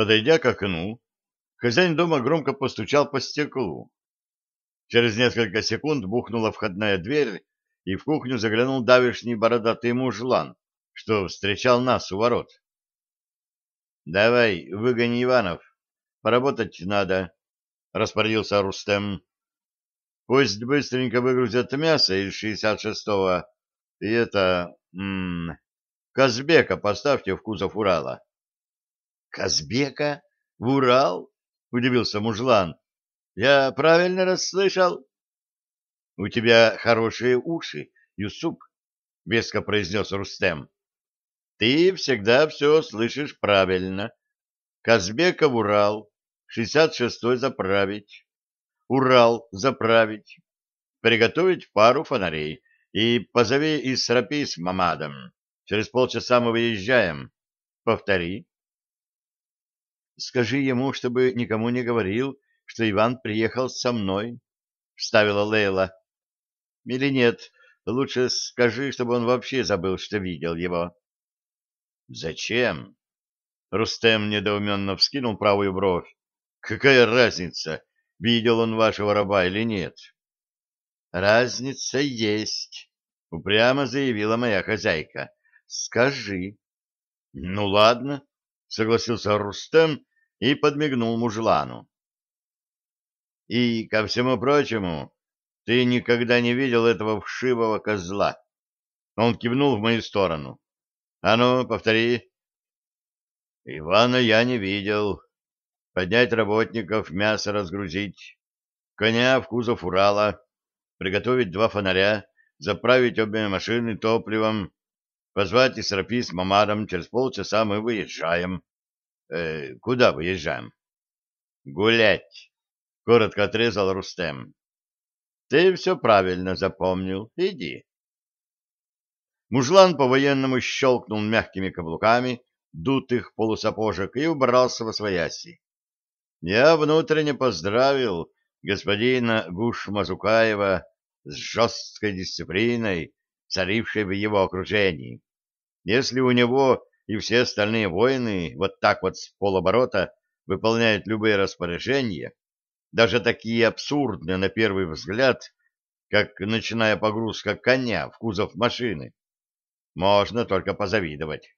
Подойдя к окну, хозяин дома громко постучал по стеклу. Через несколько секунд бухнула входная дверь, и в кухню заглянул давишний бородатый мужлан, что встречал нас у ворот. — Давай, выгони Иванов, поработать надо, — распорядился Рустем. — Пусть быстренько выгрузят мясо из шестьдесят шестого, и это... М -м, Казбека поставьте в кузов Урала. — Казбека? В Урал? — удивился мужлан. — Я правильно расслышал? — У тебя хорошие уши, Юсуп, — веско произнес Рустем. — Ты всегда все слышишь правильно. Казбека в Урал, шестьдесят шестой заправить, Урал заправить, приготовить пару фонарей и позови из Срапи с Мамадом. Через полчаса мы выезжаем. Повтори. Скажи ему, чтобы никому не говорил, что Иван приехал со мной, — вставила Лейла. Или нет, лучше скажи, чтобы он вообще забыл, что видел его. Зачем? Рустем недоуменно вскинул правую бровь. Какая разница, видел он вашего раба или нет? Разница есть, упрямо заявила моя хозяйка. Скажи. Ну ладно, согласился Рустем и подмигнул мужлану. И, ко всему прочему, ты никогда не видел этого вшивого козла. Он кивнул в мою сторону. А ну, повтори. Ивана я не видел. Поднять работников, мясо разгрузить, коня в кузов Урала, приготовить два фонаря, заправить обе машины топливом, Позвать Исрапи с Мамадом, через полчаса мы выезжаем. Э, куда выезжаем? Гулять, коротко отрезал Рустем. Ты все правильно запомнил. Иди. Мужлан по-военному щелкнул мягкими каблуками дутых полусапожек и убрался во свояси. Я внутренне поздравил господина Гуш-Мазукаева с жесткой дисциплиной, царившей в его окружении. Если у него и все остальные воины вот так вот с полоборота выполняют любые распоряжения, даже такие абсурдные на первый взгляд, как начиная погрузка коня в кузов машины, можно только позавидовать.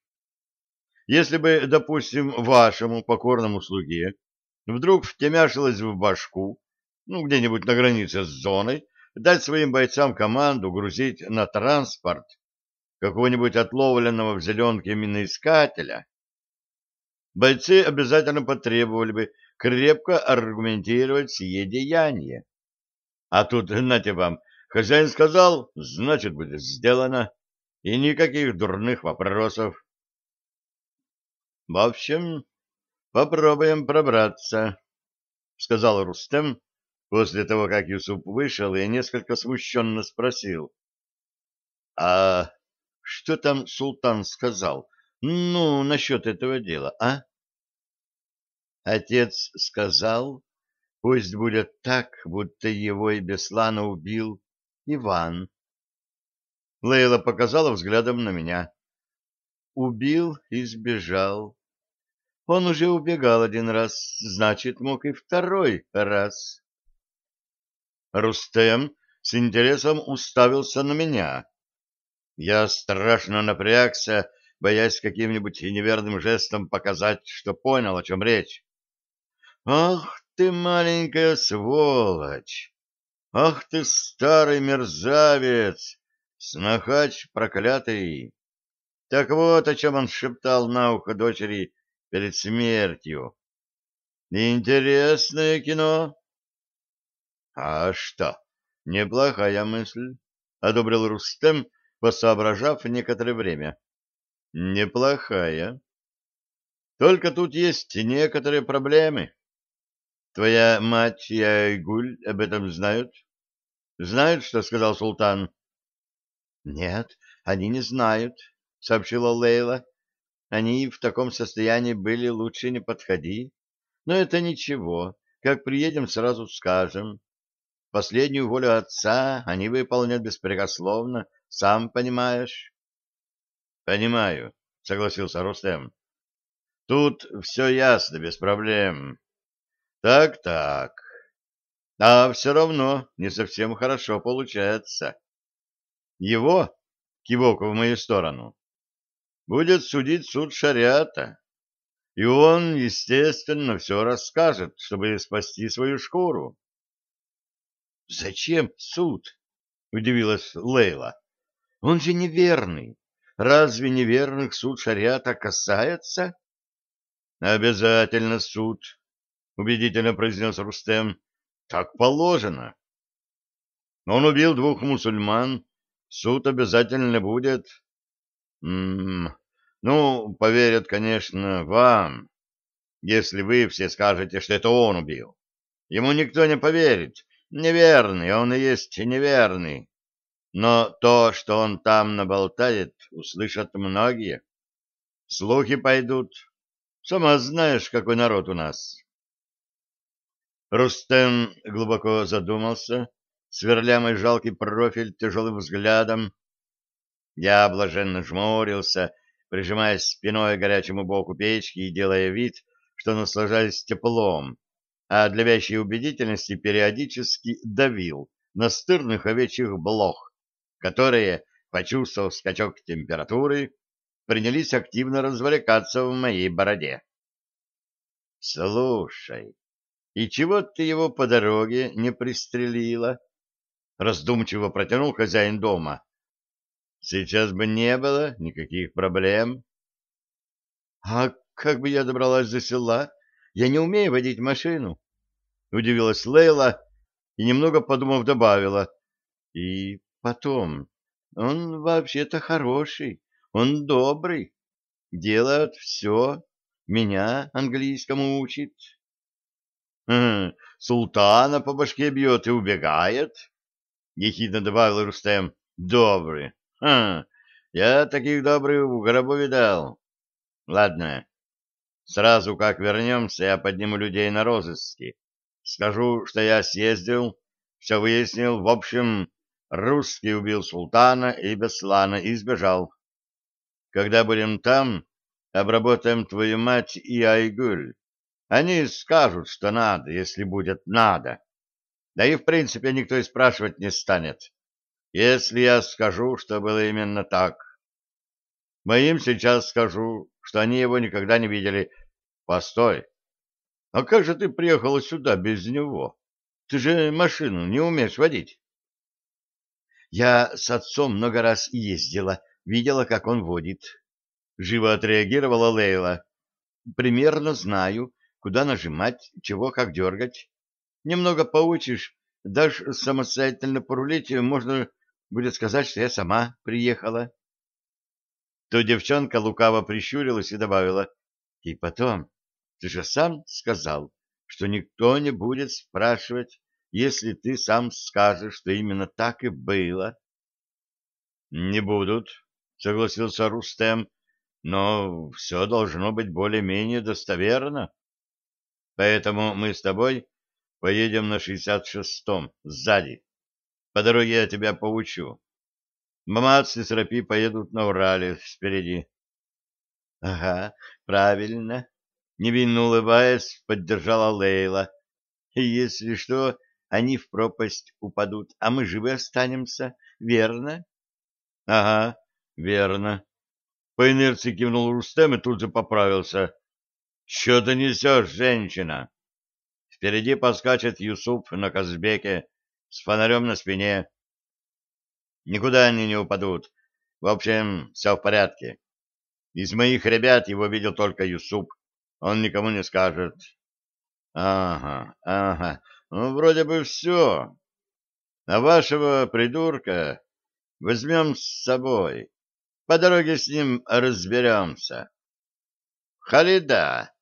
Если бы, допустим, вашему покорному слуге вдруг втемяшилось в башку, ну, где-нибудь на границе с зоной, дать своим бойцам команду грузить на транспорт какого-нибудь отловленного в зеленке миноискателя, бойцы обязательно потребовали бы крепко аргументировать сие деяние. А тут, нате вам, хозяин сказал, значит, будет сделано, и никаких дурных вопросов. В общем, попробуем пробраться, — сказал Рустем, После того, как Юсуп вышел, я несколько смущенно спросил. — А что там султан сказал? Ну, насчет этого дела, а? Отец сказал, пусть будет так, будто его и Беслана убил Иван. Лейла показала взглядом на меня. Убил и сбежал. Он уже убегал один раз, значит, мог и второй раз. Рустем с интересом уставился на меня. Я страшно напрягся, боясь каким-нибудь неверным жестом показать, что понял, о чем речь. «Ах ты, маленькая сволочь! Ах ты, старый мерзавец! Снахач проклятый!» Так вот, о чем он шептал на ухо дочери перед смертью. Интересное кино. — А что, неплохая мысль, — одобрил Рустем, посоображав некоторое время. — Неплохая. Только тут есть некоторые проблемы. Твоя мать и Айгуль об этом знают? Знают, что сказал султан? — Нет, они не знают, — сообщила Лейла. Они в таком состоянии были, лучше не подходи. Но это ничего, как приедем, сразу скажем. Последнюю волю отца они выполнят беспрекословно, сам понимаешь. — Понимаю, — согласился Рустем. Тут все ясно, без проблем. Так-так. А все равно не совсем хорошо получается. Его, кивок в мою сторону, будет судить суд шариата. И он, естественно, все расскажет, чтобы спасти свою шкуру. — Зачем суд? — удивилась Лейла. — Он же неверный. Разве неверных суд шариата касается? — Обязательно суд, — убедительно произнес Рустем. — Так положено. Он убил двух мусульман, суд обязательно будет. М -м, ну, поверят, конечно, вам, если вы все скажете, что это он убил. Ему никто не поверит. Неверный, он и есть неверный. Но то, что он там наболтает, услышат многие. Слухи пойдут. Сама знаешь, какой народ у нас. Рустем глубоко задумался, сверля мой жалкий профиль тяжелым взглядом. Я блаженно жмурился, прижимаясь спиной к горячему боку печки и делая вид, что наслаждаюсь теплом, а для вящей убедительности периодически давил на стырных овечьих блох, которые, почувствовав скачок температуры, принялись активно развлекаться в моей бороде. — Слушай, и чего ты его по дороге не пристрелила? — раздумчиво протянул хозяин дома. — Сейчас бы не было никаких проблем. — А как бы я добралась до села? Я не умею водить машину. Удивилась Лейла и, немного подумав, добавила. И потом, он вообще-то хороший, он добрый, делает все, меня английскому учит. Султана по башке бьет и убегает, — ехидно добавил Рустем. — Добрый. Хм, я таких добрых в гробу видал. Ладно, сразу как вернемся, я подниму людей на розыски. Скажу, что я съездил, все выяснил. В общем, русский убил султана и Беслана и сбежал. Когда будем там, обработаем твою мать и Айгуль. Они скажут, что надо, если будет надо. Да и в принципе никто и спрашивать не станет, если я скажу, что было именно так. Моим сейчас скажу, что они его никогда не видели. Постой. А как же ты приехала сюда без него? Ты же машину не умеешь водить. Я с отцом много раз ездила, видела, как он водит. Живо отреагировала Лейла. Примерно знаю, куда нажимать, чего как дергать. Немного поучишь, дашь самостоятельно порулить, можно будет сказать, что я сама приехала. То девчонка лукаво прищурилась и добавила, и потом, ты же сам сказал, что никто не будет спрашивать, если ты сам скажешь, что именно так и было. — Не будут, — согласился Рустем, — но все должно быть более-менее достоверно. Поэтому мы с тобой поедем на шестьдесят шестом, сзади. По дороге я тебя поучу. Мамац и Срапи поедут на Урале спереди. — Ага, правильно. Невинно улыбаясь, поддержала Лейла. — Если что, они в пропасть упадут, а мы живы останемся, верно? — Ага, верно. По инерции кивнул Рустем и тут же поправился. Что ты несешь, женщина? Впереди поскачет Юсуп на Казбеке с фонарем на спине. Никуда они не упадут. В общем, все в порядке. Из моих ребят его видел только Юсуп. Он никому не скажет. Ага, ага. Ну, вроде бы все. А вашего придурка возьмем с собой. По дороге с ним разберемся. Халида,